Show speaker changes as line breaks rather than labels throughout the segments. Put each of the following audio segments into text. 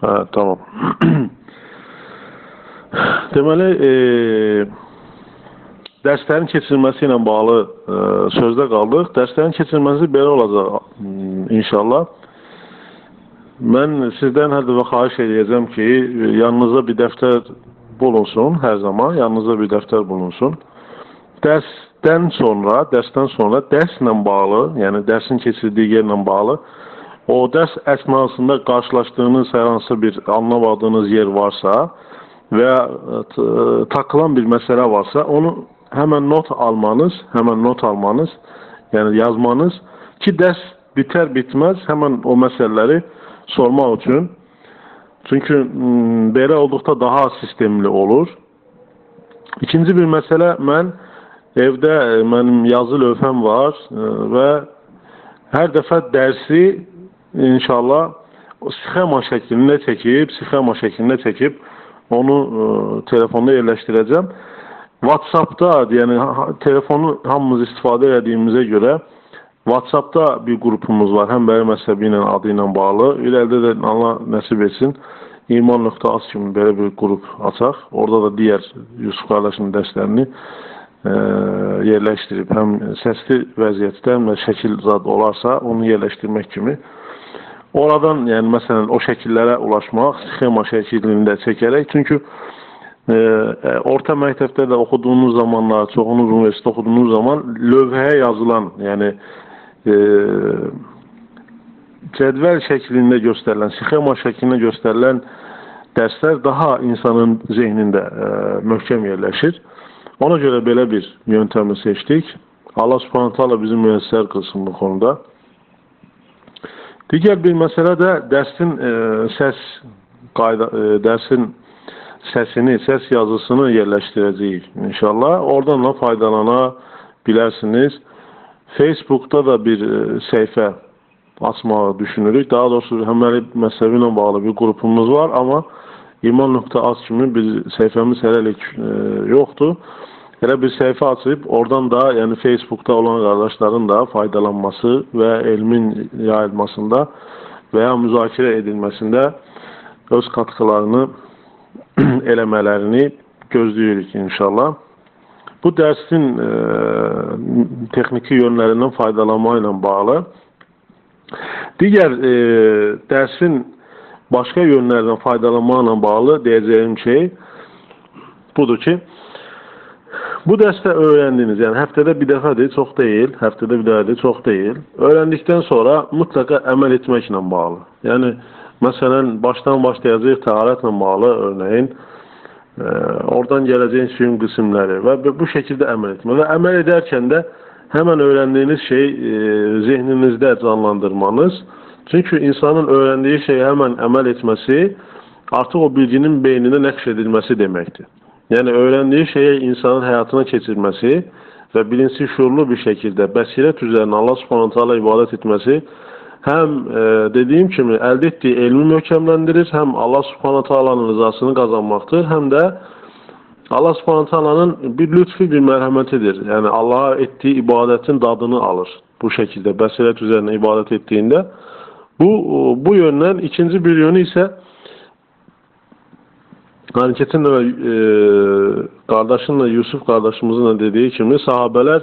Hə, tamam. Deməli, e, dərslərin keçirilməsi ilə bağlı e, sözdə qaldıq. Dərslərin keçirilməsi belə olacaq m, inşallah. Mən sizdən hər dəfə xahiş edəcəm ki, yanınıza bir dəftər bulunsun hər zaman, yanınıza bir dəftər bulunsun. Dərsdən sonra, dərsdən sonra dərslə bağlı, yəni dərsin keçirdiyi yerlə bağlı o dərs əsnasında qarşılaşdığınız hər hansı bir anlamadığınız yer varsa və ya e, takılan bir məsələ varsa, onu həmən not almanız, həmən not almanız, yəni yazmanız ki, dərs bitər bitməz həmən o məsələləri sormaq üçün. Çünki belə olduqda daha sistemli olur. İkinci bir məsələ mən evdə e, mənim yazı lövhəm var e, və hər dəfə dərsi inşallah sxema şəklində çəkib, sxema şəklində çəkib onu e, telefonda yerləşdirəcəm. WhatsApp-da, yəni telefonu hamımız istifadə etdiyimizə görə WhatsApp-da bir qrupumuz var. Həm bəri məzhəbi ilə adı bağlı. İrəlidə də Allah nəsib etsin. İman.az kimi belə bir qrup açaq. Orada da digər Yusuf qardaşın dərslərini ə, yerləşdirib həm səsli vəziyyətdə, həm də şəkil olarsa onu yerləşdirmək kimi Oradan yəni məsələn o şəkillərə ulaşmaq, sxema şəklində çəkərək, çünki e, e, orta məktəbdə də oxuduğunuz zamanlar, çoxunuz universitet oxuduğunuz zaman lövhəyə yazılan, yəni e, cədvəl şəklində göstərilən, sxema şəklində göstərilən dərslər daha insanın zehnində e, möhkəm yerləşir. Ona görə belə bir yöntəmi seçdik. Allah Subhanahu taala bizi müyəssər qılsın bu konuda. Digər bir məsələ də dərsin e, səs qayda e, dərsin səsini, səs yazısını yerləşdirəcəyik inşallah. Oradan da faydalana bilərsiniz. Facebookda da bir e, səhifə açmağı düşünürük. Daha doğrusu həmməli məsələ ilə bağlı bir qrupumuz var, amma iman.az kimi bir səhifəmiz hələlik e, yoxdur. Elə bir səhifə açıb, oradan da, yəni Facebookda olan qardaşların da faydalanması və elmin yayılmasında və ya müzakirə edilməsində öz katkılarını eləmələrini gözləyirik inşallah. Bu dərsin e, texniki yönlərindən faydalanma ilə bağlı. Digər e, dərsin başqa yönlərdən faydalanma ilə bağlı deyəcəyim şey budur ki, Bu dərsdə öyrəndiniz, yəni həftədə bir dəfədir, çox deyil, həftədə bir dəfədir, çox deyil. Öyrəndikdən sonra mütləqa əməl etməklə bağlı. Yəni, məsələn, başdan başlayacaq təharətlə bağlı örneğin, e, oradan gələcək suyun qismləri və bu şəkildə əməl etmə. Və əməl edərkən də həmən öyrəndiyiniz şey e, zehninizdə canlandırmanız. Çünki insanın öyrəndiyi şeyə həmən əməl etməsi artıq o bilginin beynində nəqş edilməsi deməkdir. Yəni öyrəndiyi şeyi insanın həyatına keçirməsi və bilinçli şuurlu bir şəkildə bəsirət üzərinə Allah Subhanahu taala ibadət etməsi həm e, dediyim kimi əldə etdiyi elmi möhkəmləndirir, həm Allah Subhanahu taalanın rızasını qazanmaqdır, həm də Allah Subhanahu taalanın bir lütfi, bir mərhəmətidir. Yəni Allaha etdiyi ibadətin dadını alır bu şəkildə bəsirət üzərinə ibadət etdiyində. Bu bu yöndən ikinci bir yönü isə Hani keçən dəfə e, qardaşınla Yusuf qardaşımızın da dediyi kimi sahabələr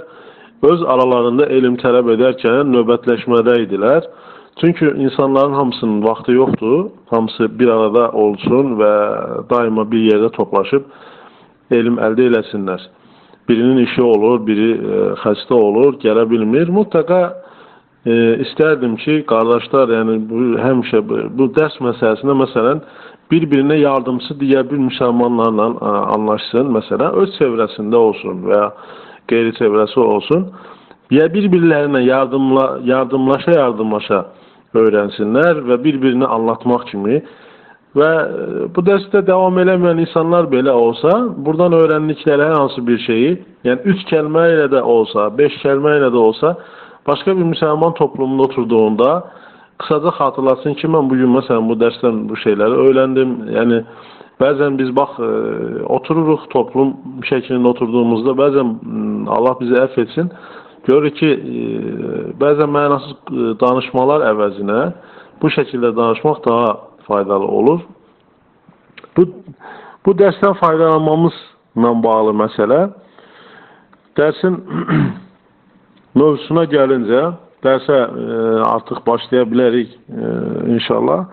öz aralarında elm tələb edərkən növbətləşmədə idilər. Çünki insanların hamısının vaxtı yoxdur. Hamısı bir arada olsun və daima bir yerdə toplaşıb elm əldə eləsinlər. Birinin işi olur, biri e, xəstə olur, gələ bilmir. Mutlaka e, istərdim ki, qardaşlar, yəni bu həmişə bu, bu dərs məsələsində məsələn bir-birinə yardımçı digər bir müsəlmanlarla ə, anlaşsın, məsələn, öz çevrəsində olsun və ya qeyri çevrəsi olsun. Ya bir-birlərinə yardımla, yardımlaşa yardımlaşa öyrənsinlər və bir-birini anlatmaq kimi və bu dərsdə davam eləməyən insanlar belə olsa, buradan öyrəndikləri hər hansı bir şeyi, yəni üç kəlmə ilə də olsa, beş kəlmə ilə də olsa, başqa bir müsəlman toplumunda oturduğunda qısaca xatırlatsın ki, mən bugün məsələn bu dərsdən bu şeyləri öyrəndim. Yəni bəzən biz bax e, otururuq toplum şəklində oturduğumuzda bəzən Allah bizi əfv etsin. Görürük ki, e, bəzən mənasız e, danışmalar əvəzinə bu şəkildə danışmaq daha faydalı olur. Bu bu dərsdən faydalanmamızla bağlı məsələ dərsin mövzusuna gəlincə dərsə e, artıq başlaya bilərik e, inşallah.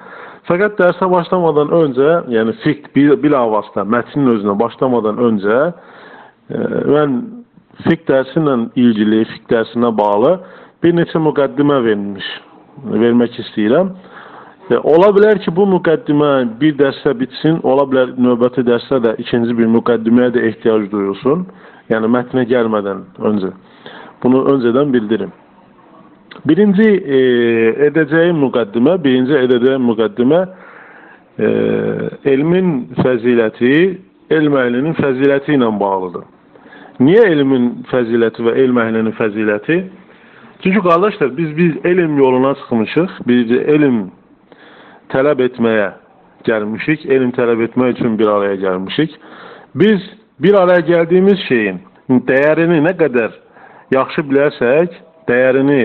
Fəqət dərsə başlamadan öncə, yəni fiqh bil, bilavasitə mətnin özünə başlamadan öncə e, mən fiqh dərsi ilə ilgili, fiqh dərsinə bağlı bir neçə müqəddimə vermiş, vermək istəyirəm. Ola bilər ki, bu müqəddimə bir dərsə bitsin, ola bilər növbəti dərsdə də ikinci bir müqəddiməyə də ehtiyac duyulsun. Yəni mətnə gəlmədən öncə. Bunu öncədən bildirim. Birinci e, edəcəyim müqəddimə, birinci edəcəyim müqəddimə e, elmin fəziləti, elm əhlinin fəziləti ilə bağlıdır. Niyə elmin fəziləti və elm əhlinin fəziləti? Çünki qardaşlar, biz biz elm yoluna çıxmışıq. Biz elm tələb etməyə gəlmişik. Elm tələb etmək üçün bir araya gəlmişik. Biz bir araya gəldiyimiz şeyin dəyərini nə qədər yaxşı bilərsək, dəyərini,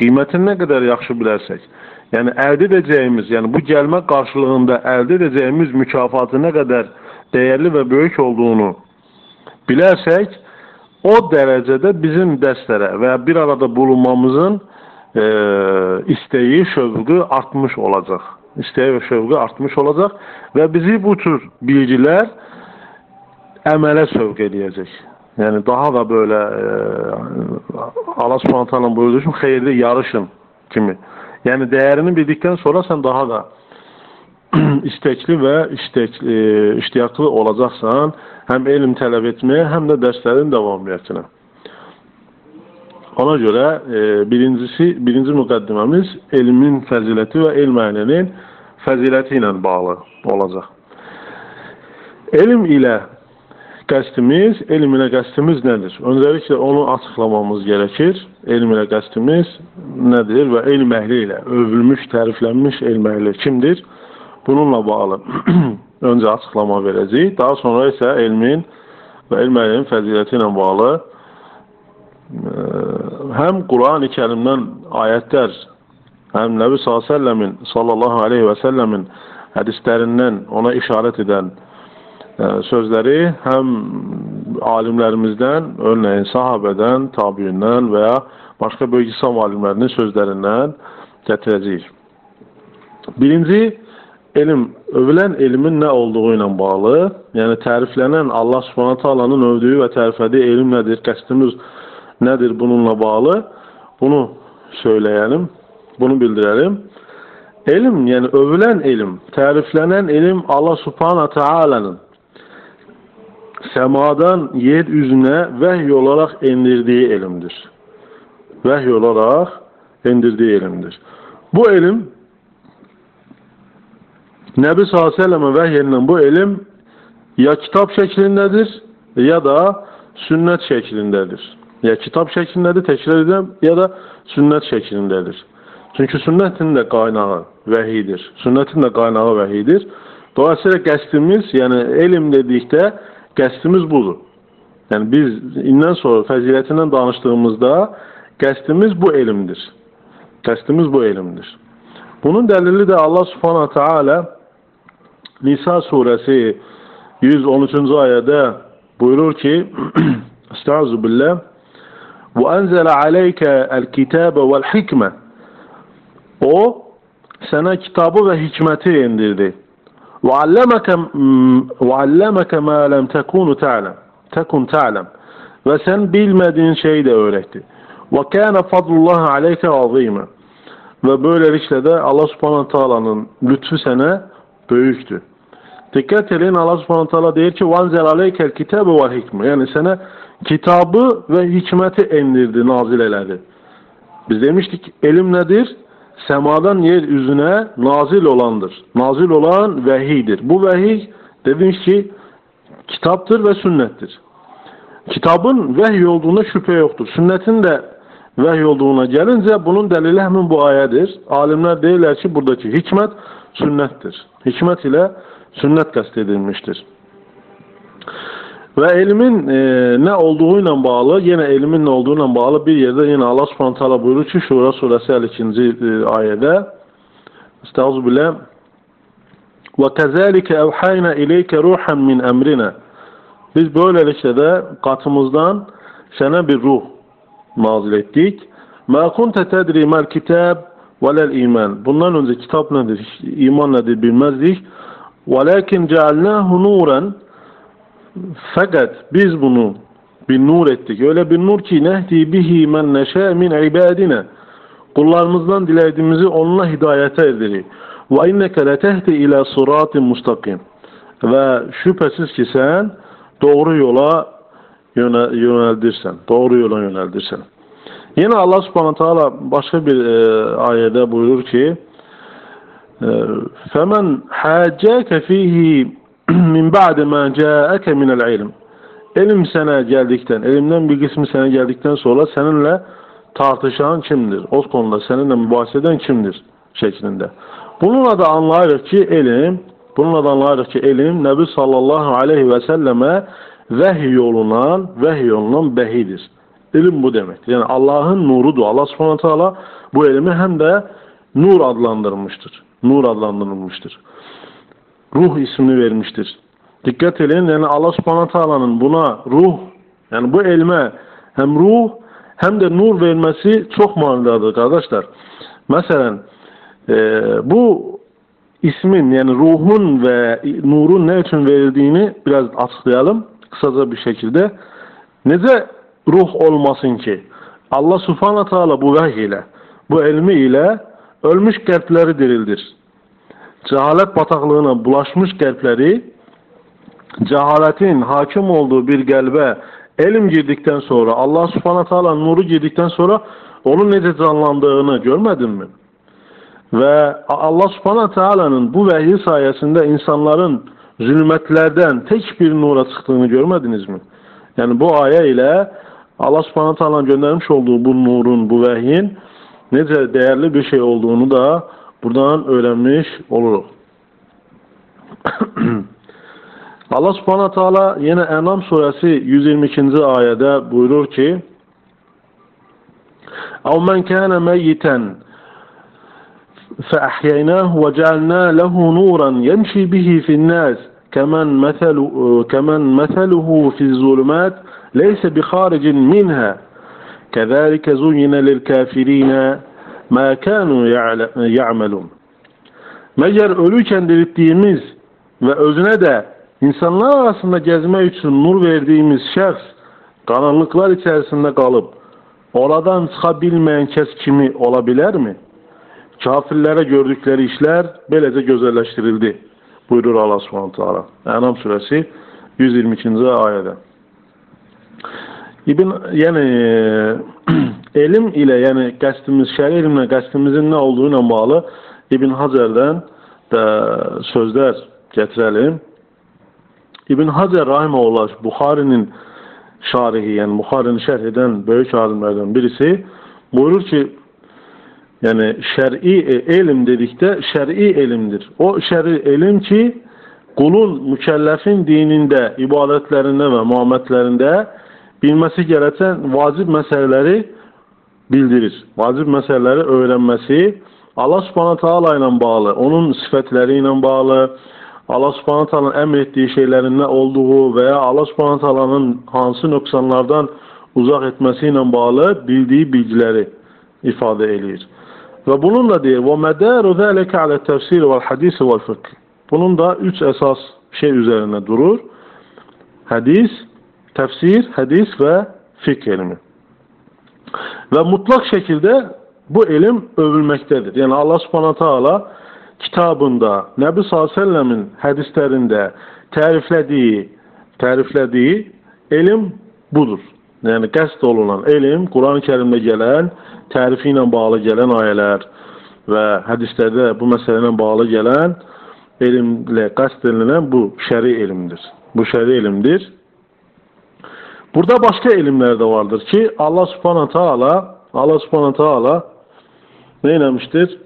qiymətini nə qədər yaxşı bilərsək, yəni əldə edəcəyimiz, yəni bu gəlmə qarşılığında əldə edəcəyimiz mükafatı nə qədər dəyərli və böyük olduğunu bilərsək, o dərəcədə bizim dərslərə və ya bir arada bulunmamızın e, isteği, şövqü artmış olacaq. İsteği və şövqü artmış olacaq və bizi bu tür bilgilər əmələ sövq edəcək. Yəni daha da böyle e, Allah Subhanahu taala buyurduğu için xeyirli yarışın kimi. Yəni dəyərini bildikdən sonra sən daha da istekli və istek, e, iştiyaqlı olacaqsan həm elm tələb etməyə, həm də dərslərin davamiyyətinə. Ona görə e, birincisi, birinci müqəddiməmiz elmin fəziləti və elm əhlinin fəziləti ilə bağlı olacaq. Elm ilə Qəsdimiz, elm ilə qəsdimiz nədir? Öncəliklə onu açıqlamamız gerekir. Elm ilə qəsdimiz nədir və elm əhli ilə övülmüş, təriflənmiş elm əhli kimdir? Bununla bağlı öncə açıqlama verəcəyik. Daha sonra isə elmin və elm əhlinin fəziləti ilə bağlı ə, həm Quran-ı Kərimdən ayətlər, həm Nəbi sallallahu aleyhi və səlləmin hədislərindən ona işarət edən sözləri həm alimlərimizdən, örneğin sahabədən, tabiindən və ya başqa böyük İslam alimlərinin sözlərindən gətirəcəyik. Birinci, elm, övülən elmin nə olduğu ilə bağlı, yəni təriflənən Allah subhanət alanın övdüyü və təriflədiyi elm nədir, qəsdimiz nədir bununla bağlı, bunu söyləyəlim, bunu bildirəlim. Elm, yəni övülən elm, təriflənən elm Allah subhanət alanın semadan yeryüzüne vahiy olarak indirdiği elimdir. Vahiy olarak indirdiği elimdir. Bu elim Nebi sallallahu aleyhi ve selleme bu elim ya kitap şeklindedir ya da sünnet şeklindedir. Ya kitap şeklindedir, tekrar edeyim, ya da sünnet şeklindedir. Çünkü sünnetin de kaynağı vəhidir. Sünnetin de kaynağı vəhidir. Dolayısıyla qəsdimiz, yani elim dedikdə Qəsdimiz budur. Yəni biz indən sonra fəzilətindən danışdığımızda qəsdimiz bu elmdir. Qəsdimiz bu elmdir. Bunun dəlili də Allah Subhanahu taala Nisa surəsi 113-cü ayədə buyurur ki: Estaizu billah və enzələ aləykə əl-kitəbə vəl-hikmə O sənə kitabı və hikməti indirdi. وعلمك وعلمك ما lem tekunu ta'lem. Tekun ta'lem. Ve sen bilmediğin şeyi de öğretti. Ve kana fadlullah aleyke azime. Ve böylelikle de Allah subhanahu Taala'nın lütfu sana büyüktü. Dikkat edin Allah subhanahu Taala diyor ki vanzel aleykel kitabe ve hikme. Yani sana kitabı ve hikmeti indirdi, nazil eledi. Biz demiştik elim nedir? Semadan yeryüzüne nazil olandır. Nazil olan vehidir. Bu vehiy dedim ki kitaptır ve sünnettir. Kitabın vehiy olduğuna şüphe yoktur. Sünnetin de vehiy olduğuna gelince bunun delili hemen bu ayedir. Alimler deyirlər ki buradaki hikmet sünnettir. Hikmet ile sünnet kastedilmiştir. Ve ilmin e, ne olduğuyla bağlı, yine ilmin ne olduğuyla bağlı bir yerde yine Allah subhanahu teala buyurur ki Şura suresi 52. E, ayede Estağfurullah bile ve kezalike evhayna ileyke ruhen min emrine biz böylelikle de katımızdan sana bir ruh nazil ettik. Ma kunte tedri mel kitab velel iman. Bundan önce kitap nedir, iman nedir bilmezdik. Velakin cealnahu nuran Fakat biz bunu bir nur ettik. Öyle bir nur ki nehdi bihi men neşe min ibadina. Kullarımızdan dilediğimizi onunla hidayete ederiz. Ve inneke letehdi ila sıratin mustakim. Ve şüphesiz ki sen doğru yola yöneldirsen. Doğru yola yöneldirsen. Yine Allah subhanahu teala başka bir e, ayette buyurur ki فَمَنْ حَاجَّاكَ ف۪يهِ min ba'de ma ca'ake minel ilm. Elim sana geldikten, elimden bir kısmı sana geldikten sonra seninle tartışan kimdir? O konuda seninle mübahis eden kimdir? şeklinde. Bununla da anlayırıq ki, elim, bununla da anlayırıq ki, elim Nebi sallallahu aleyhi ve selleme vəhy yolundan, vəhy yolundan bəhidir. İlim bu demektir. Yani Allah'ın nurudur. Allah subhanahu teala bu elimi hem de nur adlandırmıştır. Nur adlandırılmıştır ruh ismini vermiştir. Dikkat edin yani Allah subhanahu teala'nın buna ruh yani bu elme hem ruh hem de nur vermesi çok manidadır kardeşler. Mesela e, bu ismin yani ruhun ve nurun ne için verildiğini biraz açıklayalım kısaca bir şekilde. Nece ruh olmasın ki? Allah subhanahu teala bu vahiy ile, bu elmi ile ölmüş kalpleri dirildir cehalet bataklığına bulaşmış kalpleri cehaletin hakim olduğu bir gelbe elim girdikten sonra Allah subhanahu teala nuru girdikten sonra onun ne canlandığını görmedin mi? Ve Allah subhanahu teala'nın bu vehyi sayesinde insanların zulmetlerden tek bir nura çıktığını görmediniz mi? Yani bu aya ile Allah subhanahu teala'nın göndermiş olduğu bu nurun, bu vehyin nece değerli bir şey olduğunu da buradan öğrenmiş oluruz. Allah subhanahu teala yine Enam suresi 122. ayette buyurur ki اَوْ مَنْ كَانَ مَيِّتًا فَأَحْيَيْنَاهُ وَجَعَلْنَا لَهُ نُورًا يَمْشِي بِهِ فِي النَّاسِ كَمَنْ, مثل كمن مثله في الظلمات ليس بخارج منها كذلك زين للكافرين ma kanu ya'melun. Meğer ölüyken dirilttiğimiz ve özüne de insanlar arasında gezmek için nur verdiğimiz şəxs karanlıklar içerisinde kalıp oradan çıkabilmeyen kes kimi olabilir mi? Kafirlere gördükleri işler böylece gözelleştirildi. Buyurur Allah subhanahu teala. Enam suresi 122. ayette. İbn yani elim ile yani qəsdimiz, şəri elmlə qəsdimizin nə olduğu bağlı İbn Hacərdən də sözlər gətirəlim. İbn Hacər rahimehullah Buxarinin şarihi, yəni Buxarını şərh edən böyük alimlərdən birisi buyurur ki, yəni şer'i elm dedikdə şer'i elmdir. O şer'i elm ki, qulun mükəlləfin dinində, ibadətlərində və muamətlərində bilməsi gereken vacib məsələləri bildirir. Vacib məsələləri öyrənməsi Allah Subhanahu taala ilə bağlı, onun sifətləri ilə bağlı, Allah Subhanahu taalanın əmr etdiyi şeylərin nə olduğu və ya Allah Subhanahu taalanın hansı nöqsanlardan uzaq etməsi ilə bağlı bildiyi bilgiləri ifadə eləyir. Və bununla deyir: "Və mədaru zalika ala tefsir və hadis və fıkh." Bunun da üç əsas şey üzərində durur. Hədis, təfsir, hədis və fikr elmi. Ve mutlak şekilde bu ilim övülmektedir. Yani Allah subhanahu teala kitabında, Nebi sallallahu aleyhi ve sellemin hadislerinde tariflediği, tariflediği ilim budur. Yani qəsd olunan ilim, Kur'an-ı Kerim'de gelen, tarifiyle bağlı gelen ayələr ve hadislerde bu meseleyle bağlı gelen ilimle qəsd edilən bu şəri ilimdir. Bu şəri ilimdir. Burada başka ilimler de vardır ki Allah subhanahu teala Allah subhanahu teala ne eylemiştir?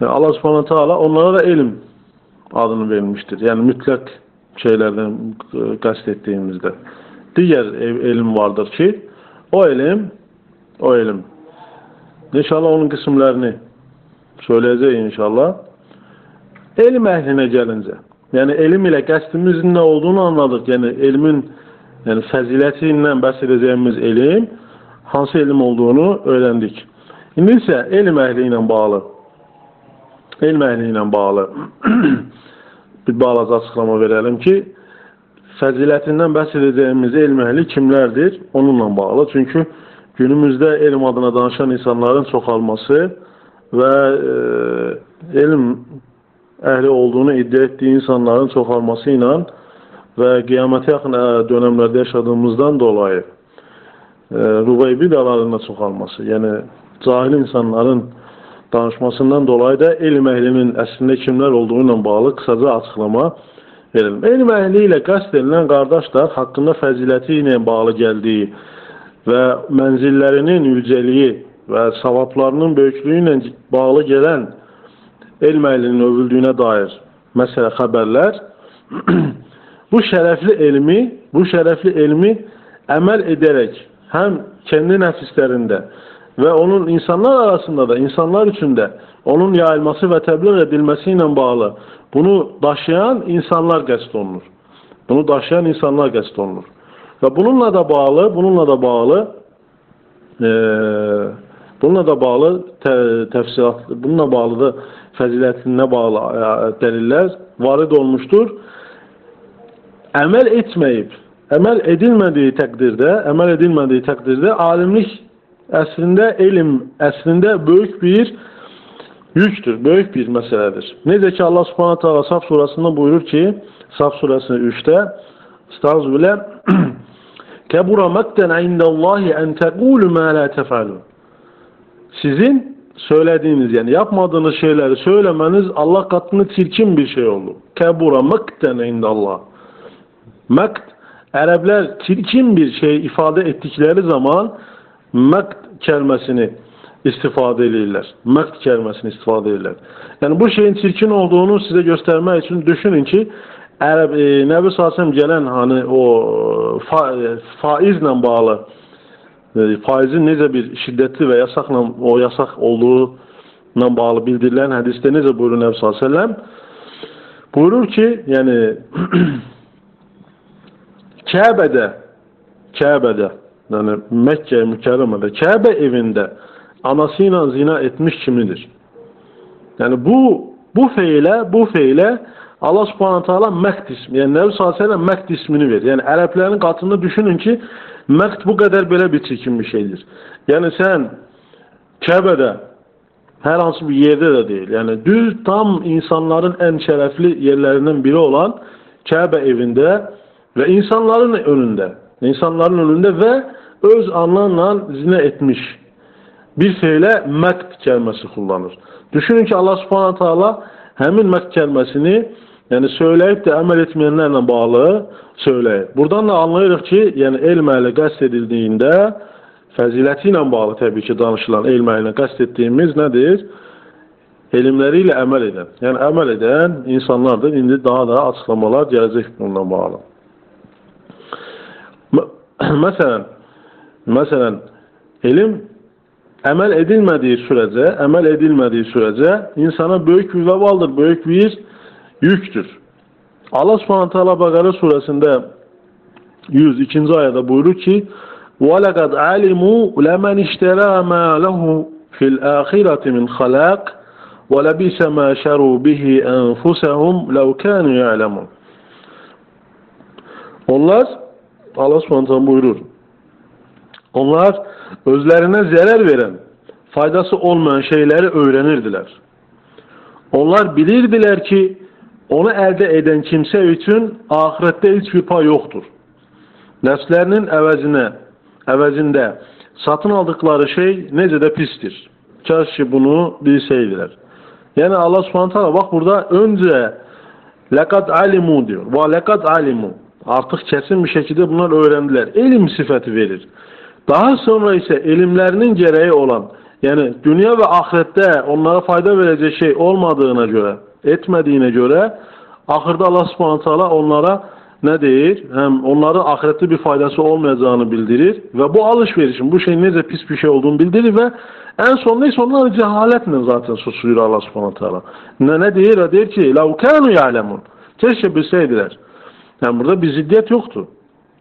Allah subhanahu teala onlara da ilim adını vermiştir. Yani mütlak şeylerden e, kastettiğimizde. Diğer ilim vardır ki o ilim o ilim. İnşallah onun kısımlarını söyleyeceğiz inşallah. elm əhlinə gəlincə, yəni elm ilə qəsdimizin nə olduğunu anladıq. Yəni elmin yəni fəziləti ilə bəhs edəcəyimiz elm hansı elm olduğunu öyrəndik. İndi isə elm əhli ilə bağlı elm əhli ilə bağlı bir balaca açıqlama verelim ki, fəzilətindən bəhs edəcəyimiz elm əhli kimlərdir? Onunla bağlı. Çünki günümüzdə elm adına danışan insanların çoxalması və e, elm əhli olduğunu iddia etdiyi insanların çoxalması ilə və qiyamətə yaxın dönəmlərdə yaşadığımızdan dolayı Rubeybi dalarına çoxalması, yəni cahil insanların danışmasından dolayı da elm əhlinin əslində kimlər olduğu ilə bağlı qısaca açıqlama verelim. Elm əhli ilə qəsd edilən qardaşlar haqqında fəziləti ilə bağlı gəldiyi və mənzillərinin yücəliyi və savablarının böyüklüyü ilə bağlı gələn elm əhlinin övüldüyünə dair məsələ xəbərlər bu şərəfli elmi, bu şərəfli elmi əməl edərək həm kendi nəfislərində və onun insanlar arasında da, insanlar üçün də onun yayılması və təbliğ edilməsi ilə bağlı bunu daşıyan insanlar qəsd olunur. Bunu daşıyan insanlar qəsd olunur. Və bununla da bağlı, bununla da bağlı e, bununla da bağlı tə, təfsilat, bununla bağlı da fəzilətinə bağlı e, dəlillər varid olmuşdur. Əməl etməyib, əməl edilmədiyi təqdirdə, əməl edilmədiyi təqdirdə alimlik əslində elm, əslində böyük bir yüktür, böyük bir məsələdir. Necə ki Allah Subhanahu taala Saf surəsində buyurur ki, Saf surəsinin 3-də Estağfirullah Kebura makten indallahi en tegulu ma la tefalun. Sizin söylediğiniz yani yapmadığınız şeyleri söylemeniz Allah katında çirkin bir şey oldu. Kebura makten indallah. Makt Ərəblər çirkin bir şey ifade ettikleri zaman makt kelimesini istifade edirlər. Makt kelimesini istifade edirlər. Yani bu şeyin çirkin olduğunu size göstermek için düşünün ki Ərəb, e, Nəbi Sasəm gələn hani o fa, faizlə bağlı e, faizin necə bir şiddətli və yasaqla o yasaq olduğu ilə bağlı bildirilən hədisdə necə buyurur Nəbi Sasələm buyurur ki, yəni Kəbədə Kəbədə yəni Məkkə mükerremədə Kəbə evində anası ilə zina etmiş kimidir. Yəni bu bu feylə, bu feylə Allah subhanahu teala məqd ismi, yəni Nəbi s.ə.v məqd ismini verir. Yəni ərəblərin qatında düşünün ki, məqd bu qədər belə bir çirkin bir şeydir. Yəni sən Kəbədə hər hansı bir yerdə də deyil. Yəni düz tam insanların ən şərəfli yerlərindən biri olan Kəbə evində və insanların önündə, insanların önündə və öz anlarla zinə etmiş bir feylə məqd kəlməsi kullanır. Düşünün ki, Allah subhanahu teala həmin məqd kəlməsini Yəni söyləyib də əməl etməyənlərlə bağlı söyləyib. Buradan da anlayırıq ki, yəni elm əhli qəsd edildiyində fəziləti ilə bağlı təbii ki, danışılan elm əhlinə qəsd etdiyimiz nədir? Elmləri ilə əməl edən. Yəni əməl edən insanlardır. İndi daha da açıqlamalar gələcək bununla bağlı. Məsələn, məsələn, elm əməl edilmədiyi sürəcə, əməl edilmədiyi sürəcə insana böyük bir vəbaldır, böyük bir yüktür. Allah subhanahu teala Bakara suresinde 102. ayada buyurur ki وَلَقَدْ عَلِمُوا لَمَنْ اشْتَرَى مَا لَهُ فِي الْآخِرَةِ مِنْ خَلَاقٍ وَلَبِسَ مَا شَرُوا بِهِ أَنْفُسَهُمْ لَوْ كَانُوا يَعْلَمُونَ Onlar Allah subhanahu buyurur. Onlar özlerine zarar veren, faydası olmayan şeyleri öğrenirdiler. Onlar bilirdiler ki onu əldə edən kimsə üçün ahirətdə heç bir pay yoxdur. Nəfslərinin əvəzinə, əvəzində satın aldıqları şey necə də pistir. Kaş ki bunu bilsəydilər. Yəni Allah Subhanahu taala bax burada öncə laqad alimu diyor. Və laqad alimu. Artıq kəsin bir şəkildə bunlar öyrəndilər. Elm sifəti verir. Daha sonra isə elmlərinin gərəyi olan, yəni dünya və axirətdə onlara fayda verəcək şey olmadığına görə etmədiyinə görə axırda Allah Subhanahu taala onlara nə deyir? Həm onları axirətdə bir faydası olmayacağını bildirir və bu alış-verişin, bu şeyin necə pis bir şey olduğunu bildirir və ən sonunda isə onlar cəhalətlə zaten susuyur Allah Subhanahu taala. Nə nə deyir? O deyir ki: "Lau kanu ya'lemun." Keşke bilseydilər. Yəni burada bir ziddiyyət yoxdur.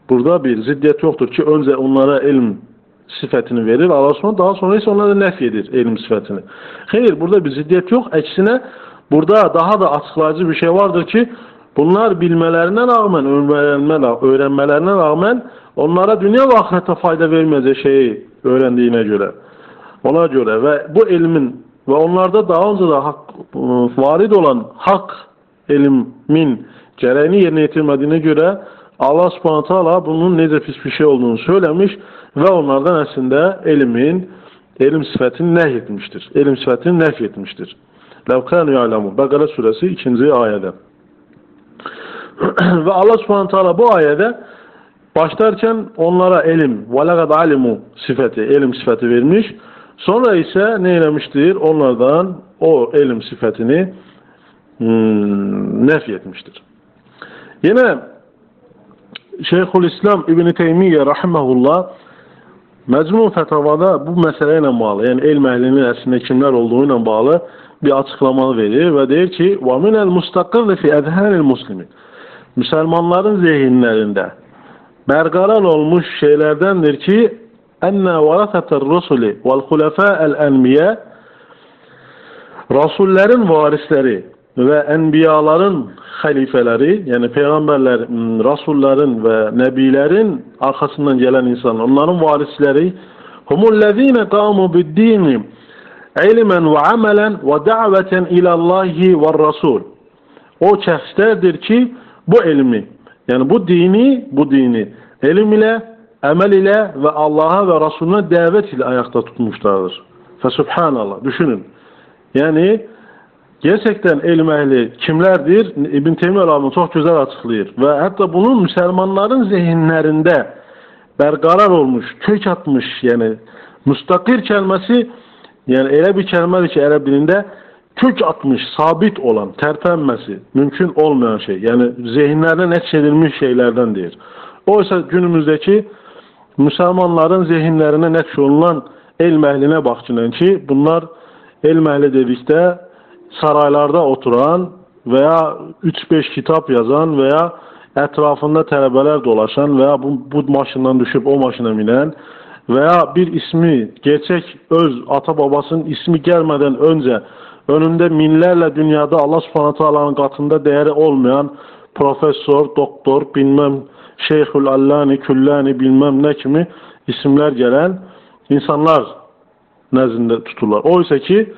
Burada bir ziddiyyət yoxdur ki, öncə onlara elm sifətini verir, Allah sonra daha sonra isə onlara nəf edir elm sifətini. Xeyr, burada bir ziddiyyət yox. Əksinə burada daha da açıklayıcı bir şey vardır ki bunlar bilmelerine rağmen, öğrenmelerine rağmen onlara dünya ve ahirete fayda vermeyecek şeyi öğrendiğine göre. Ona göre ve bu ilmin ve onlarda daha önce de hak, varid olan hak ilmin gereğini yerine getirmediğine göre Allah subhanahu teala bunun nece pis bir şey olduğunu söylemiş ve onlardan aslında elimin, elim sıfatını nehy etmiştir. Elim sıfatını nef Levkâne ya'lemun. Bekara suresi 2. ayede. Ve Allah subhanahu teala bu ayede başlarken onlara elim ve lekad alimu sifeti, elim sifeti vermiş. Sonra ise neylemiştir? Onlardan o elim sifetini hmm, nef etmiştir. Yine Şeyhülislam İbn Teymiye rahimehullah Mecmun fetavada bu meseleyle bağlı, yani ilm ehlinin aslında kimler olduğuyla bağlı bir açıklama verir ve deyir ki: "Və minel mustaqir fi azhanil muslimin." Müslümanların zihinlərində bərqərar olmuş şeylerdendir ki, enne varasatar rusuli vel hulafa'el enbiya Rasullerin varisleri ve enbiyaların halifeleri yani peygamberler, rasulların ve nebilerin arkasından gelen insanlar, onların varisleri humullezine kamu biddini ilmen ve amelen ve da'veten ilallahi ve rasul. O şəxslərdir ki, bu elmi, yani bu dini, bu dini elim ile, emel ile ve Allah'a ve Resulüne davet ile ayakta tutmuşlardır. Fesubhanallah. Düşünün. Yani gerçekten elm ehli kimlerdir? İbn Teymiyye Rahman çok güzel açıklıyor. Ve hatta bunun Müslümanların zihinlerinde berqarar olmuş, kök atmış yani müstakir kelimesi Yəni elə bir kəlmədir ki, ərəb dilində kök atmış, sabit olan, tərpənməsi mümkün olmayan şey. Yəni zehinlərdə nəticə edilmiş şeylərdən deyir. O isə günümüzdəki müsəlmanların zehinlərinə nəticə olunan elm əhlinə baxçılan ki, bunlar elm əhli dedikdə saraylarda oturan və ya 3-5 kitab yazan və ya ətrafında tələbələr dolaşan və ya bu, bu maşından düşüb o maşına minən veya bir ismi gerçek öz ata babasının ismi gelmeden önce önünde minlerle dünyada Allah subhanahu teala'nın katında değeri olmayan profesör, doktor, bilmem Şeyhül Allani, Küllani bilmem ne kimi isimler gelen insanlar nezdinde tuturlar. Oysa ki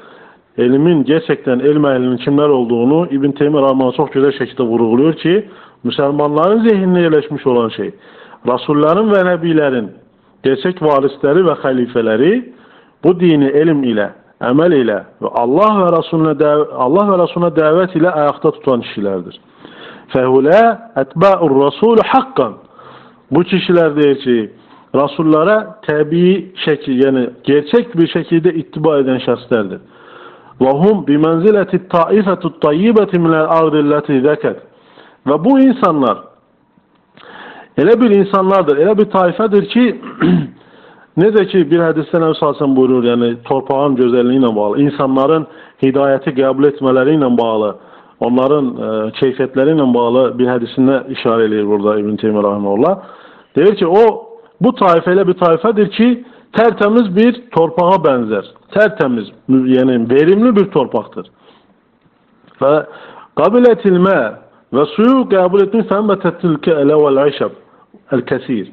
elimin gerçekten elm ehlinin kimler olduğunu İbn Teymiyye Rahman çok güzel şekilde vurguluyor ki Müslümanların zihnine yerleşmiş olan şey Resullerin ve Nebilerin gerçek varisleri ve halifeleri bu dini elim ile, emel ile ve Allah ve Resulüne Allah ve Resulüne davet ile ayakta tutan kişilerdir. Fehula etba'ur Resulü hakkan. Bu kişiler deyir ki, Resullara tabi şekil yani gerçek bir şekilde ittiba eden şahslardır. Ve hum bi menzileti taifetut tayyibeti minel ardilleti zeket. Ve bu insanlar elə bir insanlardır, elə bir taifedir ki necə ki bir hədisdə Nəbi sallallahu buyurur, yəni torpağın gözəlliyi bağlı, insanların hidayəti qəbul etmələri ilə bağlı, onların e, keyfiyyətləri bağlı bir hədisində işarə edir burada İbn Teymiyyə rahimehullah. Deyir ki, o bu taifə elə bir taifədir ki, tertemiz bir torpağa benzer. Tertemiz, yani verimli bir torpaktır. Ve kabiletilme ve suyu kabul etmiş fembetettilke ele vel ayşab El-Kesir.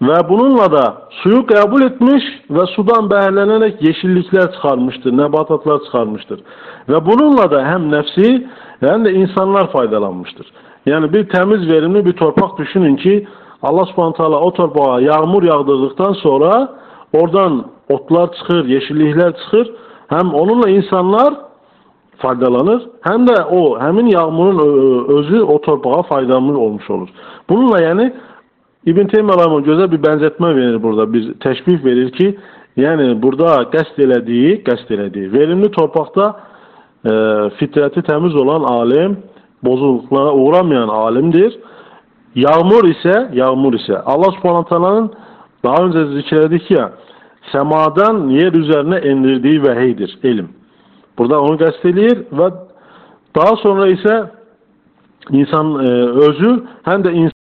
Və bununla da suyu qəbul etmiş və sudan bəhərlənərək yeşilliklər çıxarmışdır, nəbatatlar çıxarmışdır. Və bununla da həm nəfsi, həm də insanlar faydalanmışdır. Yəni bir təmiz verimli bir torpaq düşünün ki, Allah subhanətə hala o torpağa yağmur yağdırdıqdan sonra oradan otlar çıxır, yeşilliklər çıxır. Həm onunla insanlar faydalanır, həm də o, həmin yağmurun özü o torpağa faydalı olmuş olur. Bununla yəni İbn Teymiyyə gözəl bir benzetme verir burada, bir teşbih verir ki, yani burada qəsd elədiyi, verimli torpaqda e, fitrəti təmiz olan alim, bozuluklara uğramayan alimdir Yağmur ise yağmur ise Allah subhanahu teala'nın daha önce zikredik ya semadan yer üzerine indirdiği vehiydir, ilim. Burada onu gösteriyor ve daha sonra ise insan e, özü hem de insan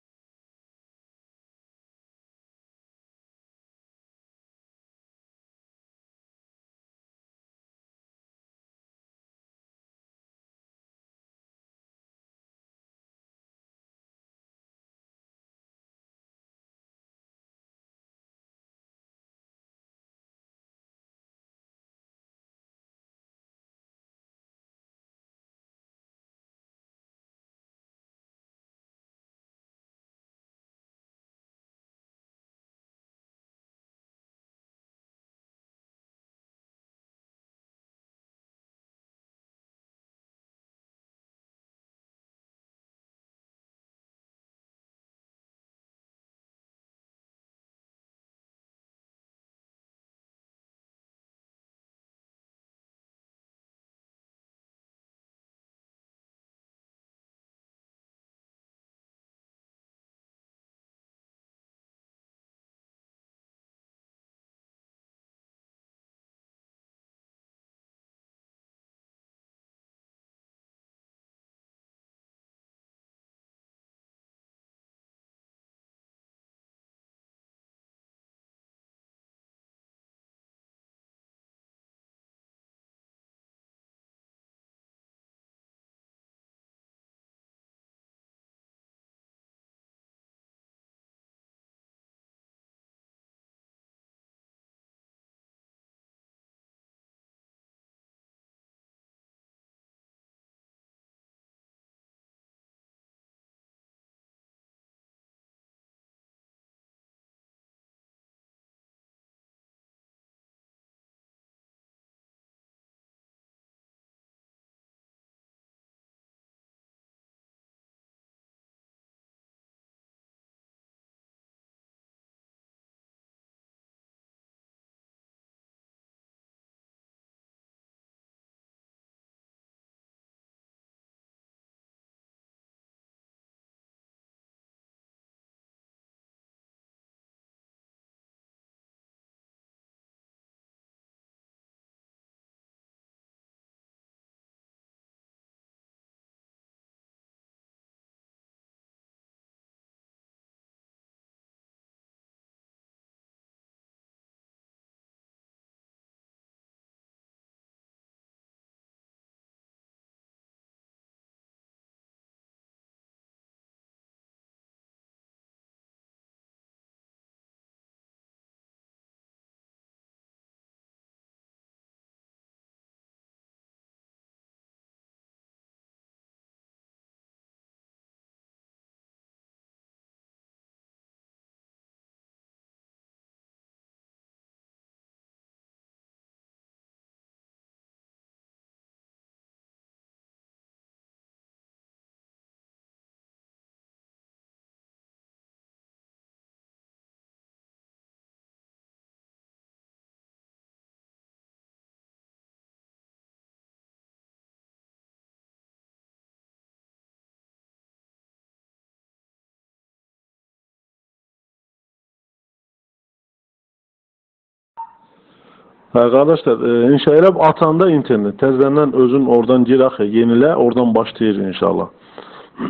Arkadaşlar e, inşallah atanda internet. Tezlerinden özün oradan girək, yenile, oradan başlayır inşallah.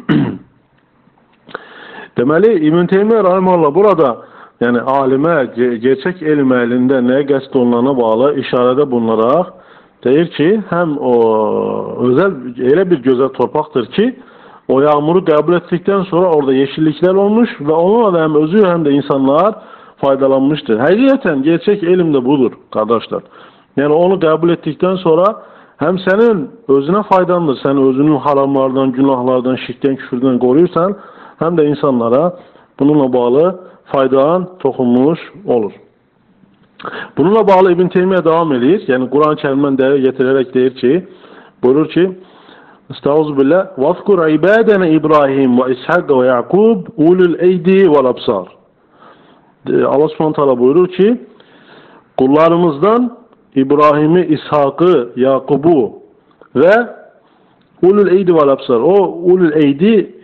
Deməli İbn Teymiyyə rahimehullah burada yani alime gerçek elm elində nəyə qəsd olunana bağlı işarədə bulunaraq deyir ki, hem o özel elə bir gözəl torpaqdır ki, o yağmuru kabul ettikten sonra orada yeşillikler olmuş ve onunla da hem özü hem de insanlar faydalanmıştır. Hakikaten gerçek ilim de budur kardeşler. Yani onu kabul ettikten sonra hem senin özüne faydandır. Sen özünün haramlardan, günahlardan, şirkten, küfürden koruyursan hem de insanlara bununla bağlı faydan toxunmuş olur. Bununla bağlı İbn Teymiye devam edir. Yani Kur'an-ı Kerim'den değer getirerek deyir ki, buyurur ki, Estağfirullah. Vazkur ibadene İbrahim ve İshak ve Yakub ulul eydi vel absar. Ee, Allah subhanahu teala buyurur ki kullarımızdan İbrahim'i, İshak'ı, Yakub'u ve ulul eydi vel absar. O ulul eydi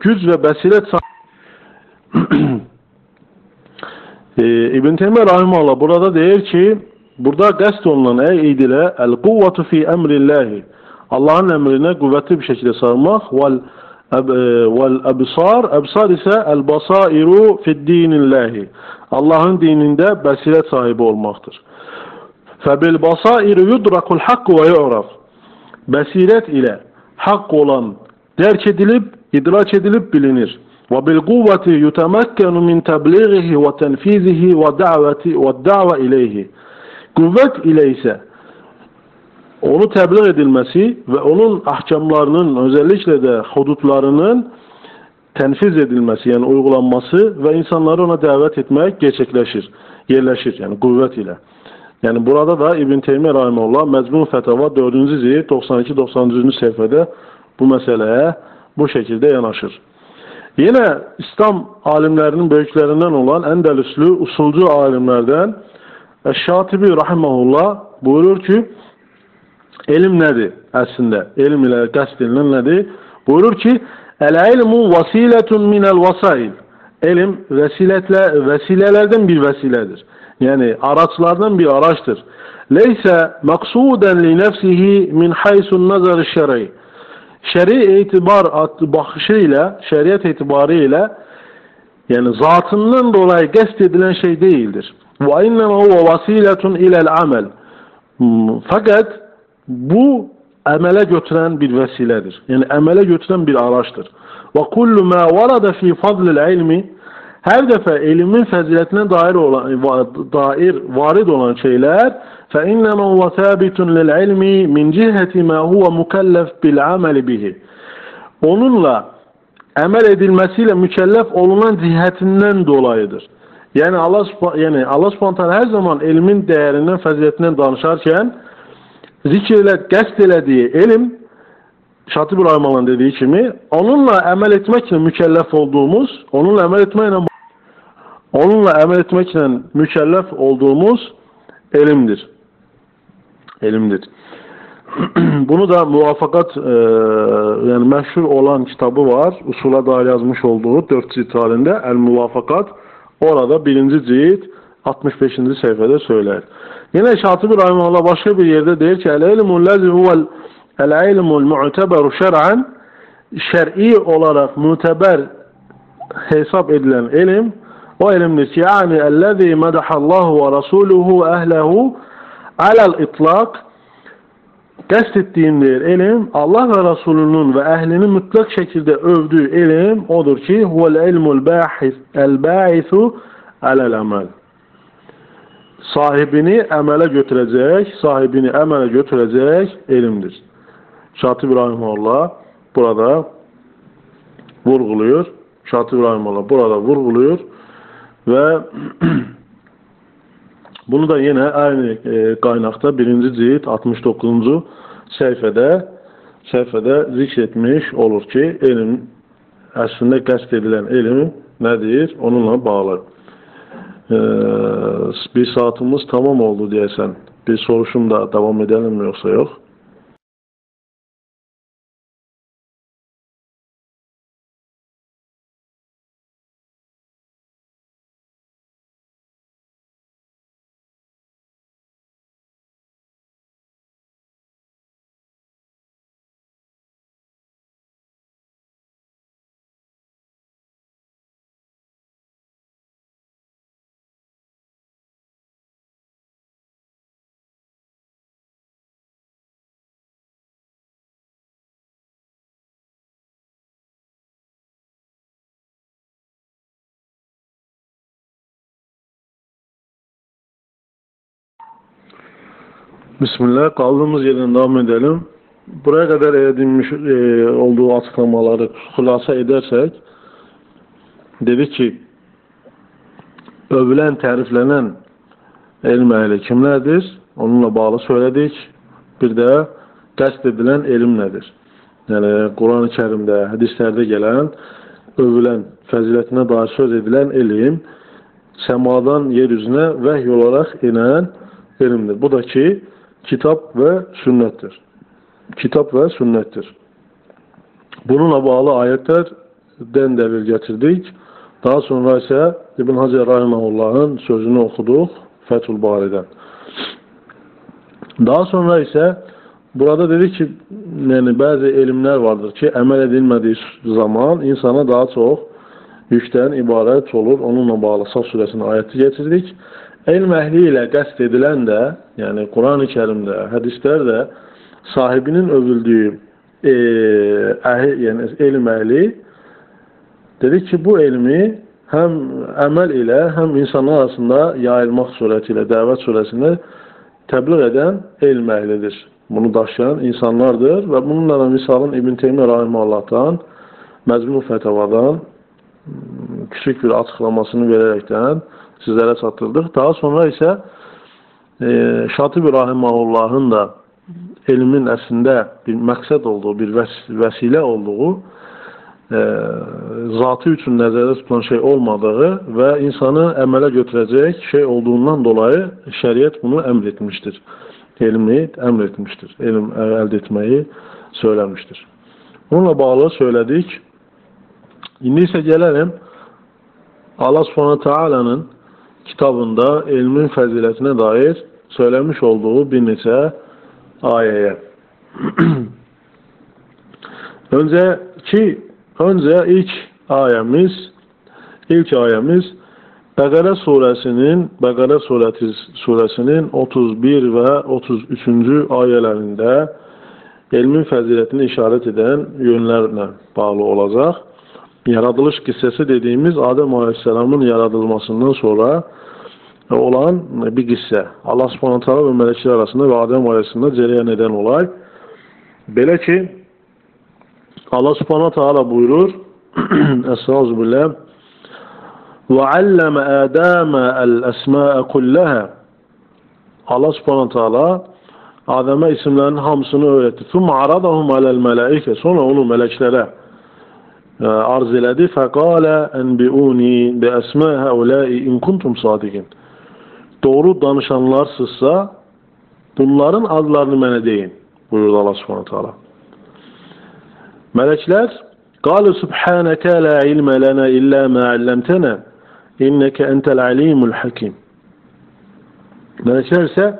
güç ve sahibi ee, İbn Teymiyye Rahimahullah burada der ki burada qəsd olunan ey idilə el kuvvetu fi emrillahi Allah'ın emrine kuvvetli bir şekilde sarmak vel vel absar absar ise el basairu fi dinillahi Allah'ın dininde basiret sahibi olmaktır. Febil basairu yudrakul hak ve yu'raf basiret ile hak olan derk edilip, idrak edilip bilinir. Ve bil kuvveti yutemakkenu min tebliğihi ve tenfizihi ve daveti ve dava ileyhi. Kuvvet ile ise onu tebliğ edilmesi ve onun ahkamlarının özellikle de hudutlarının tenfiz edilmesi yani uygulanması ve insanları ona davet etmek gerçekleşir, yerleşir yani kuvvet ile. Yani burada da İbn Teymiyye Rahimullah Mecmun Fetava 4. ziyi 92-93. sayfada bu meseleye bu şekilde yanaşır. Yine İslam alimlerinin büyüklerinden olan Endelüslü usulcu alimlerden Şatibi Rahimahullah buyurur ki elim nedir aslında? Elim ile kastedilen nedir? Buyurur ki El ilmu vasiletun minel vasail. Elim vesiletle, vesilelerden bir vesiledir. Yani araçlardan bir araçtır. Leyse maksuden li nefsihi min haysun nazar şer'i. Şer'i itibar bakışıyla, şeriat itibarıyla yani zatından dolayı gest edilen şey değildir. Ve innema huve vasiletun ilel amel. Fakat bu əmələ götürən bir vəsilədir. Yəni əmələ götürən bir araçdır. Və kullu ma varada fi fadlil ilmi hər dəfə elmin fəzilətinə dair olan dair varid olan şeylər fa innama huwa sabitun lil ilmi min cihati ma huwa mukallaf bil amal bihi. Onunla əməl edilməsi ilə mükəlləf olunan cihətindən dolayıdır. Yəni Allah yəni Allah Subhanahu hər zaman elmin dəyərindən, fəzilətindən danışarkən zikirle qəsd elədiyi elm Şatib Rahman'ın dediği kimi onunla emel etmekle mükellef olduğumuz, onunla emel etmekle onunla emel etmekle mükellef olduğumuz elimdir. Elimdir. Bunu da muvaffakat e, yani meşhur olan kitabı var. Usula dair yazmış olduğu dört cilt halinde El Muvaffakat orada birinci cilt 65. sayfada söyler. Yine Şatibi Rahimahullah başka bir yerde der ki El ilmul lezi huvel el ilmul mu'teberu şer'an şer'i olarak muteber hesap edilen ilim o ilimdir ki yani ellezî medahallahu ve rasuluhu ehlehu alel itlak kastettiğim der ilim Allah ve Resulünün ve ehlinin mutlak şekilde övdüğü ilim odur ki huvel ilmul bahis el ba'isu alel amel sahibini əmələ götürəcək, sahibini əmələ götürəcək elmdir. Şatib İbrahimoğlu burada vurğuluyor. Şatib İbrahimoğlu burada vurğuluyor və bunu da yenə aynı e, qaynaqda 1-ci cilt 69-cu səhifədə səhifədə zikr etmiş olur ki, elm əslində qəsd edilən elm nədir? Onunla bağlı. Ee, bir saatimiz tamam oldu diyesen. Bir soruşum da devam edelim mi yoksa yok? Bismillah, qaldığımız yerdən davam edəlim. Buraya qədər edilmiş e, olduğu açıqlamaları xülasə edərsək, dedik ki, övülən, təriflənən elm əhli kimlərdir? Onunla bağlı söylədik. Bir də qəsd edilən elm nədir? Yəni, Quran-ı kərimdə, hədislərdə gələn, övülən, fəzilətinə dair söz edilən elm, səmadan yeryüzünə vəhy olaraq inən elmdir. Bu da ki, kitap ve sünnettir. Kitap ve sünnettir. Bununla bağlı ayetler den delil getirdik. Daha sonra ise İbn Hacer Rahimahullah'ın sözünü okuduk Fethül Bari'den. Daha sonra ise burada dedi ki yani bazı ilimler vardır ki emel edilmediği zaman insana daha çok yükten ibaret olur. Onunla bağlı Saf suresinin ayeti getirdik. İlm ehliyle qəst edilən də, yəni Quran-ı Kərimdə, hədislərdə sahibinin övüldüyü e, əhi, yəni elm əhli dedi ki, bu elmi həm əməl ilə, həm insanlar arasında yayılmaq surəti ilə, dəvət surəsində təbliğ edən elm əhlidir. Bunu daşıyan insanlardır və bununla da misalın İbn Teymiyyə Rahimallah'tan, Məzmun Fətəvadan küçük bir açıklamasını verərekdən sizlere çatdırdıq. Daha sonra isə e, Şatib Rahimahullahın da elmin əslində bir məqsəd olduğu, bir vəs vəsilə olduğu e, zatı üçün nəzərdə tutulan şey olmadığı və insanı əmələ götürəcək şey olduğundan dolayı şəriət bunu əmr etmişdir. Elmi əmr etmişdir. Elm əldə etməyi söyləmişdir. Onunla bağlı söylədik. İndi isə gələlim Allah Subhanahu Taala'nın kitabında ilmin faziletine dair söylemiş olduğu bir neçə ayeye. Önceki, önce ilk ayemiz, ilk ayemiz Bəqərə suresinin, Bəqərə suresinin 31 ve 33. ayələrində ilmin fəzilətini işaret eden yönlərlə bağlı olacaq yaratılış kissesi dediğimiz Adem Aleyhisselam'ın yaratılmasından sonra olan bir kisse. Allah subhanahu ve melekler arasında ve Adem arasında cereyan eden olay. Belə ki Allah subhanahu teala buyurur Estağfirullah ve alleme Adem'e el esma'e kullaha Allah subhanahu teala Adem'e isimlerin hamsını öğretti. Thumma aradahum alel melaike sonra onu meleklere arz elədi. Fəqalə ənbiuni bi əsmə həuləi in kuntum sadiqin. Doğru danışanlarsınızsa bunların adlarını mənə deyin. Buyurdu Allah subhanahu teala. Melekler قالوا سبحانك لا علم لنا إلا ما علمتنا إنك أنت العليم الحكيم Melekler ise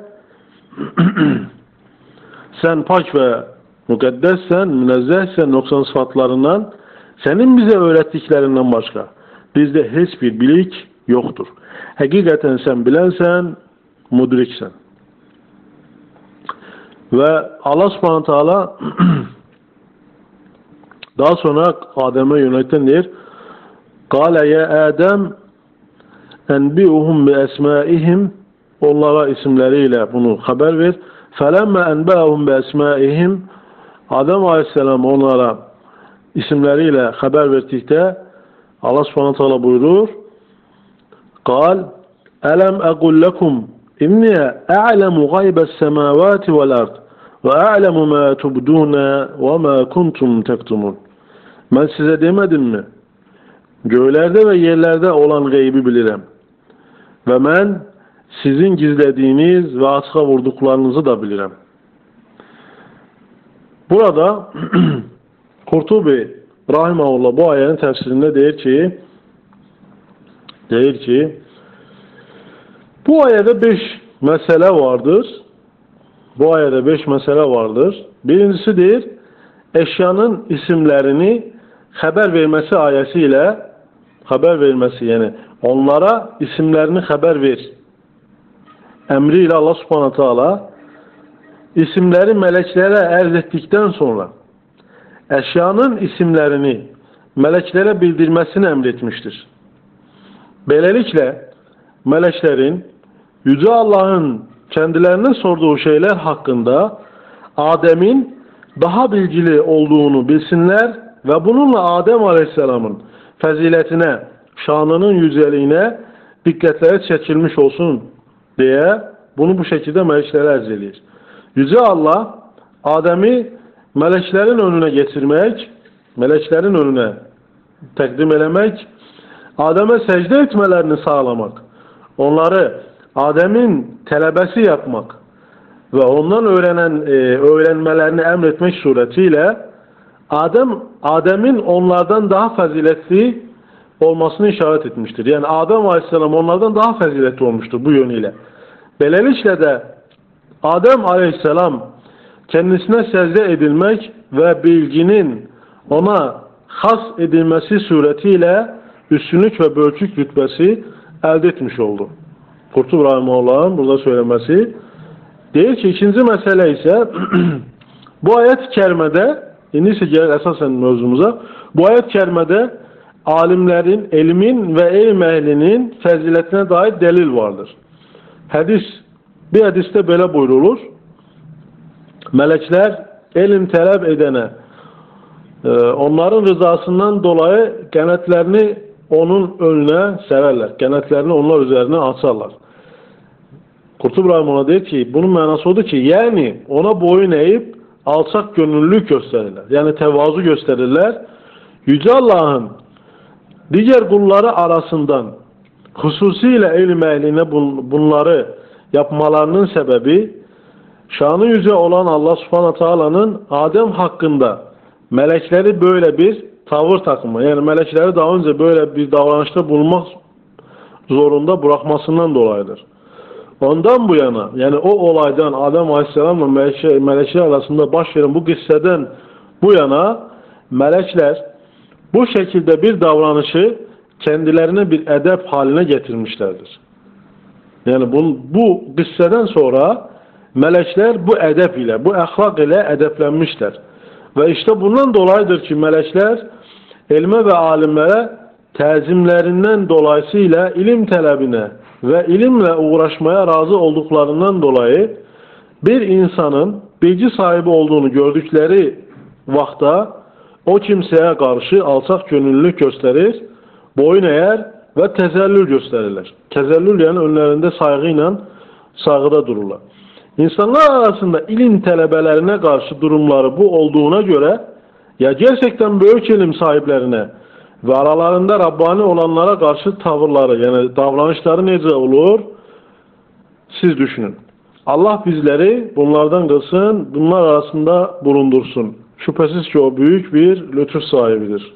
sen pak ve mukaddessen, münezzehsen noksan sıfatlarından senin bize öğrettiklerinden başka bizde hiçbir bilik yoktur. Hakikaten sen bilensen, mudriksen. Ve Allah subhanahu teala daha sonra Adem'e yönelten der. Kale ya Adem enbi'uhum bi esmaihim onlara isimleriyle bunu haber ver. Felemme enba'uhum bi esmaihim Adem aleyhisselam onlara isimleriyle haber verdikte Allah subhanahu teala buyurur Kal Elem egul lekum İnniye e'lemu gaybes semavati vel ard ve e'lemu ma tubdune ve ma kuntum tektumun Ben size demedim mi? Göğlerde ve yerlerde olan gaybi bilirim. Ve ben sizin gizlediğiniz ve açığa vurduklarınızı da bilirim. Burada Kurtubi Rahimahullah bu ayenin tefsirinde deyir ki deyir ki bu ayede beş mesele vardır. Bu ayede beş mesele vardır. Birincisi deyir eşyanın isimlerini haber vermesi ayesiyle haber vermesi yani onlara isimlerini haber ver. Emriyle Allah subhanahu teala isimleri meleklere erz ettikten sonra eşyanın isimlerini meleklere bildirmesini emretmiştir. Böylelikle meleklerin Yüce Allah'ın kendilerine sorduğu şeyler hakkında Adem'in daha bilgili olduğunu bilsinler ve bununla Adem Aleyhisselam'ın faziletine, şanının yüceliğine dikkatleri çekilmiş olsun diye bunu bu şekilde meleklere erzeleyir. Yüce Allah Adem'i meleklerin önüne getirmek, meleklerin önüne takdim elemek, Adem'e secde etmelerini sağlamak, onları Adem'in telebesi yapmak ve ondan öğrenen e, öğrenmelerini emretmek suretiyle Adem Adem'in onlardan daha faziletli olmasını işaret etmiştir. Yani Adem Aleyhisselam onlardan daha faziletli olmuştur bu yönüyle. Beləliklə də Adem Aleyhisselam kendisine secde edilmek ve bilginin ona has edilmesi suretiyle üstünlük ve bölçük rütbesi elde etmiş oldu. Kurtub Rahimahullah'ın burada söylemesi. Deyir ki ikinci mesele ise bu ayet-i kerimede ise gəlir esasen mövzumuza bu ayet-i kerimede alimlerin, ilmin ve ilim ehlinin faziletine dair delil vardır. Hadis bir hadiste böyle buyrulur. Melekler ilim talep edene onların rızasından dolayı genetlerini onun önüne sererler. Genetlerini onlar üzerine asarlar. Kurtub Rahim ona deyir ki, bunun mənası odur ki, yani ona boyun eğip alçak gönüllülük gösterirler. Yani tevazu gösterirler. Yüce Allah'ın diğer kulları arasından hususiyle ilim ehline bunları yapmalarının sebebi şanı yüce olan Allah subhanahu teala'nın Adem hakkında melekleri böyle bir tavır takımı yani melekleri daha önce böyle bir davranışta bulunmak zorunda bırakmasından dolayıdır. Ondan bu yana yani o olaydan Adem Aleyhisselamla melekler, melekler arasında baş veren bu kisseden bu yana melekler bu şekilde bir davranışı kendilerine bir edep haline getirmişlerdir. Yani bu, bu kısseden sonra melekler bu edep ile, bu ahlak ile edeplenmişler. Ve işte bundan dolayıdır ki melekler ilme ve alimlere tezimlerinden dolayısıyla ilim talebine ve ilimle uğraşmaya razı olduklarından dolayı bir insanın bilgi sahibi olduğunu gördükleri vakta o kimseye karşı alçak gönüllülük gösterir, boyun eğer ve tezellül gösterirler. Tezellül yani önlerinde saygıyla saygıda dururlar. İnsanlar arasında ilim tələbələrine karşı durumları bu olduğuna göre ya gerçekten büyük ilim sahiplerine ve aralarında Rabbani olanlara karşı tavırları yani davranışları necə olur? Siz düşünün. Allah bizleri bunlardan kılsın, bunlar arasında bulundursun. Şüphesiz ki o büyük bir lütuf sahibidir.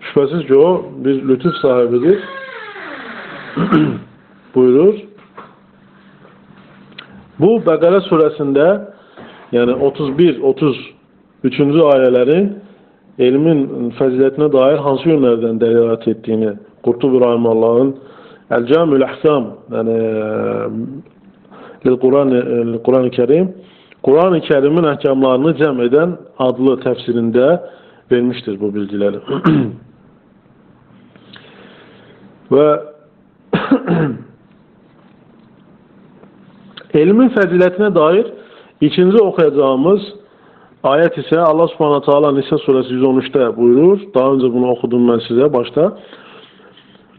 Şüphesiz ki o bir lütuf sahibidir. Buyurur. Bu Bekara suresinde yani 31 33. ayelerin ilmin faziletine dair hansı yönlerden delalet ettiğini Kurtubi Rahimallahu El Camül Ahkam yani Kur'an-ı Kur'an Kerim Kur'an-ı Kerim'in ahkamlarını cem eden adlı tefsirinde vermiştir bu bilgileri. Ve ilmin faziletine dair ikinci okuyacağımız ayet ise Allah subhanahu teala Nisa suresi 113'te buyurur. Daha önce bunu okudum ben size başta.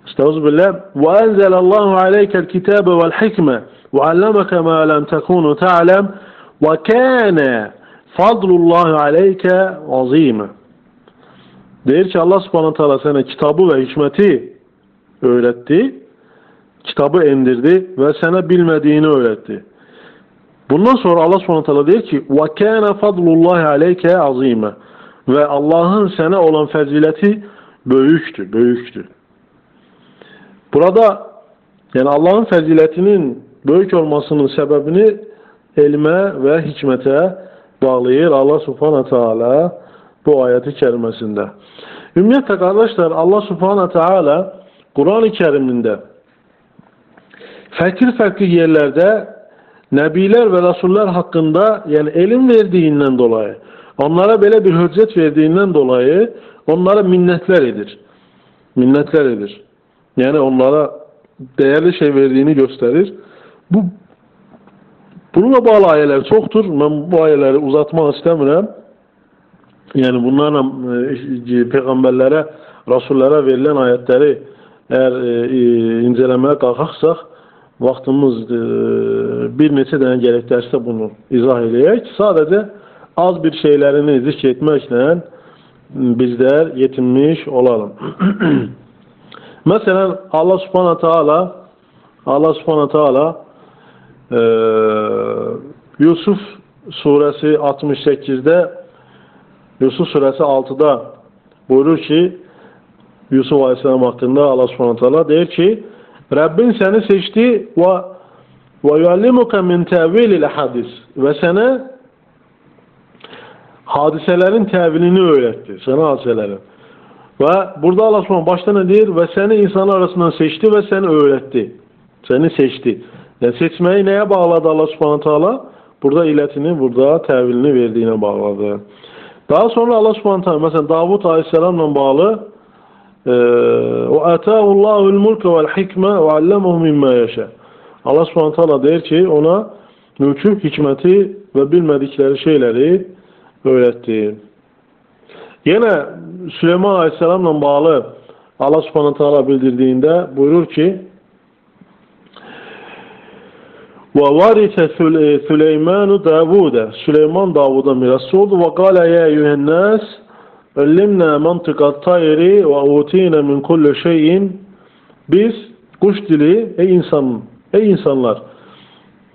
Estağfirullah. Ve enzelallahu aleykel kitabe vel hikme ve allemeke ma lem tekunu ta'lem ve kâne fadlullahi aleyke azime. Deyir ki Allah subhanahu teala sana kitabı ve hikmeti öğretti kitabı emdirdi ve sana bilmediğini öğretti. Bundan sonra Allah Subhanahu diyor ki: "Ve kana fadlullah aleyke azime." Ve Allah'ın sana olan fazileti böyüktü, böyüktü. Burada yani Allah'ın faziletinin böyük olmasının sebebini elme ve hikmete bağlayır Allah Subhanahu Teala bu ayeti kerimesinde. Ümumiyetle kardeşler Allah Subhanahu Teala Kur'an-ı Kerim'inde fakir fakir yerlerde Nebiler ve Resuller hakkında yani elim verdiğinden dolayı onlara böyle bir hüccet verdiğinden dolayı onlara minnetler edir. Minnetler edir. Yani onlara değerli şey verdiğini gösterir. Bu bununla bağlı ayeler çoktur. Ben bu ayeleri uzatmak istemiyorum. Yani bunlarla e, peygamberlere, rasullere verilen ayetleri eğer e, incelemeye kalkarsak vaktimiz e, bir neçə dənə gerek bunu izah edək. Sadəcə az bir şeylerini zikr etməklə bizler yetinmiş olalım. Mesela Allah subhanahu teala Allah subhanahu teala e, Yusuf suresi 68'de Yusuf suresi 6'da buyurur ki Yusuf Aleyhisselam hakkında Allah subhanahu teala der ki Rabbin seni seçti ve ve yuallimuka min tevilil hadis ve sana hadiselerin tevilini öğretti. Sana hadiselerin. Ve burada Allah subhanahu başta ne diyor? Ve seni insanlar arasından seçti ve seni öğretti. Seni seçti. Yani seçmeyi neye bağladı Allah subhanahu teala? Burada iletini, burada tevilini verdiğine bağladı. Daha sonra Allah subhanahu teala mesela Davut aleyhisselamla bağlı o atâhullâhu'l mulke vel hikme ve allemehu mimma yaşa. Allah subhanahu teala der ki ona mülkü, hikmeti ve bilmedikleri şeyleri öğretti. Yine Süleyman Aleyhisselam'la bağlı Allah subhanahu teala bildirdiğinde buyurur ki وَوَارِثَ سُلَيْمَانُ دَاوُودَ Süleyman Davud'a mirası oldu. وَقَالَ يَا اَيُّهَا Ellimna mantıkat tayri ve utine min kulle şeyin. Biz kuş dili ey insan ey insanlar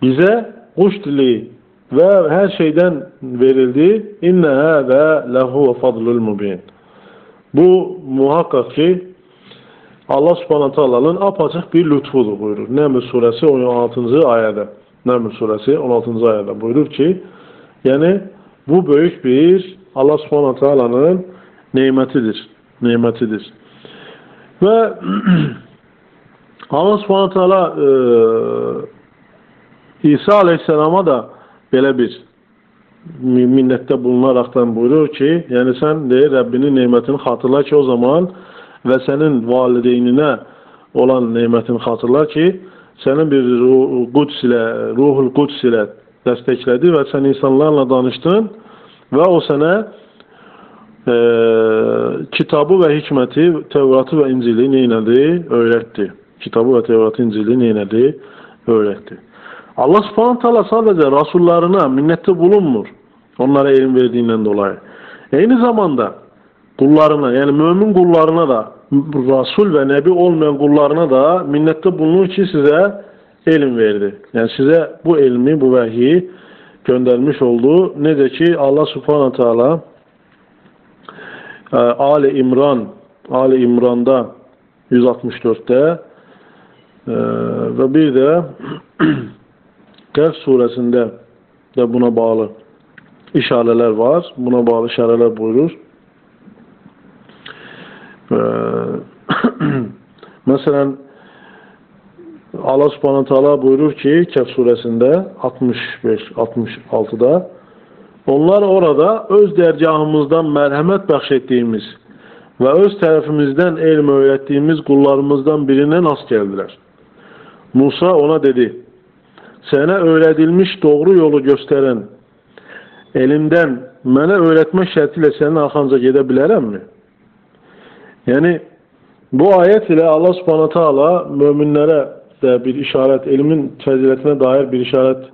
bize kuş dili ve her şeyden verildi. İnne hâzâ lehu fadlul mubin. Bu muhakkak ki Allah subhanahu teala'nın apaçık bir lütfudur buyurur. Neml suresi 16. ayette. Neml suresi 16. ayette buyurur ki yani bu büyük bir Allah subhanahu teala'nın Nemətidir. Nemətidir. Və Allah subhanət hala e, İsa aleyhisselama da belə bir minnətdə bulunaraqdan buyurur ki, yəni sən deyir, Rəbbinin neymətini xatırla ki, o zaman və sənin valideyninə olan neymətini xatırla ki, sənin bir ruh, quds ilə, ruhul quds ilə dəstəklədi və sən insanlarla danışdın və o sənə e, kitabı ve hikmeti, Tevrat'ı ve İncil'i neynedi? Öğretti. Kitabı ve Tevrat'ı İncil'i neynedi? Öğretti. Allah subhanahu teala sadece rasullarına minnette bulunmur. Onlara ilim verdiğinden dolayı. Aynı zamanda kullarına yani mümin kullarına da Rasul ve Nebi olmayan kullarına da minnette bulunur ki size ilim verdi. Yani size bu ilmi, bu vehyi göndermiş oldu. Ne de ki Allah subhanahu teala e, Ali İmran Ali İmran'da 164'te e, ve bir de Kehf suresinde de buna bağlı işareler var. Buna bağlı işareler buyurur. Ee, mesela Allah subhanahu teala buyurur ki Kehf suresinde 65-66'da onlar orada öz dergahımızdan merhamet bahşettiğimiz ve öz tarafımızdan ilm öğrettiğimiz kullarımızdan birine nasıl geldiler. Musa ona dedi Sənə öyrədilmiş doğru yolu göstərən elimdən mənə öyrətmək şərti ilə sənin arxanca gedə bilərəmmi? Yəni, bu ayət ilə Allah subhanahu ta'ala möminlərə də bir işarət, elmin fəzilətinə dair bir işarət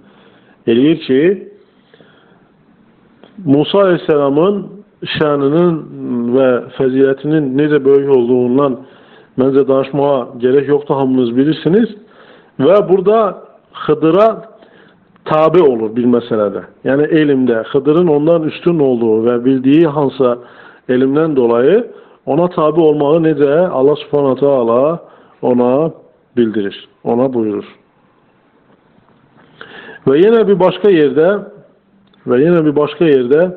eləyir ki, Musa Aleyhisselamın şəninin və fəzilətinin necə böyük olduğundan məncə danışmağa gerek yoxdur, hamınız bilirsiniz. Və burada Hıdır'a tabi olur bir meselede. Yani elimde Hıdır'ın ondan üstün olduğu ve bildiği hansa elimden dolayı ona tabi olmağı ne de Allah subhanahu teala ona bildirir. Ona buyurur. Ve yine bir başka yerde ve yine bir başka yerde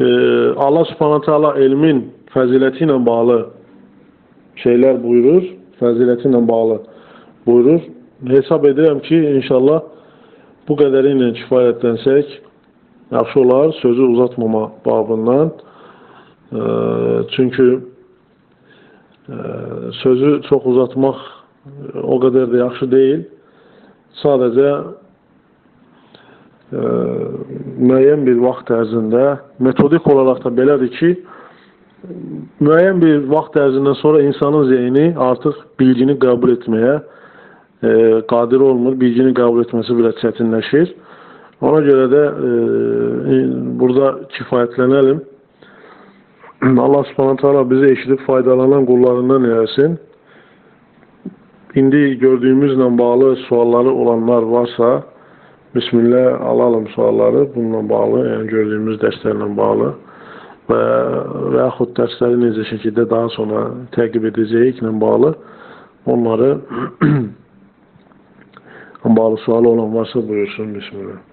Allah subhanahu teala ilmin faziletiyle bağlı şeyler buyurur. Faziletiyle bağlı buyurur. Hesab edirəm ki, inşallah bu qədəri ilə kifayətlənsək, yaxşı olar, sözü uzatmama babından. E, çünki e, sözü çox uzatmaq o qədər də yaxşı deyil. Sadəcə e, müəyyən bir vaxt ərzində, metodik olaraq da belədir ki, müəyyən bir vaxt ərzindən sonra insanın zeyni artıq bilgini qəbul etməyə e, qadir olmur. Bilgini qəbul etməsi belə çətinləşir. Ona görə də e, burada kifayətlənəlim. Allah subhanahu teala bizi eşidib faydalanan qullarından eləsin. İndi gördüyümüzlə bağlı sualları olanlar varsa Bismillah alalım sualları bununla bağlı, yani gördüğümüz derslerle bağlı ve və yaxud dərsləri necə şəkildə daha sonra təqib edəcəyiklə bağlı onları bağlı sualı olan varsa buyursun. Bismillah.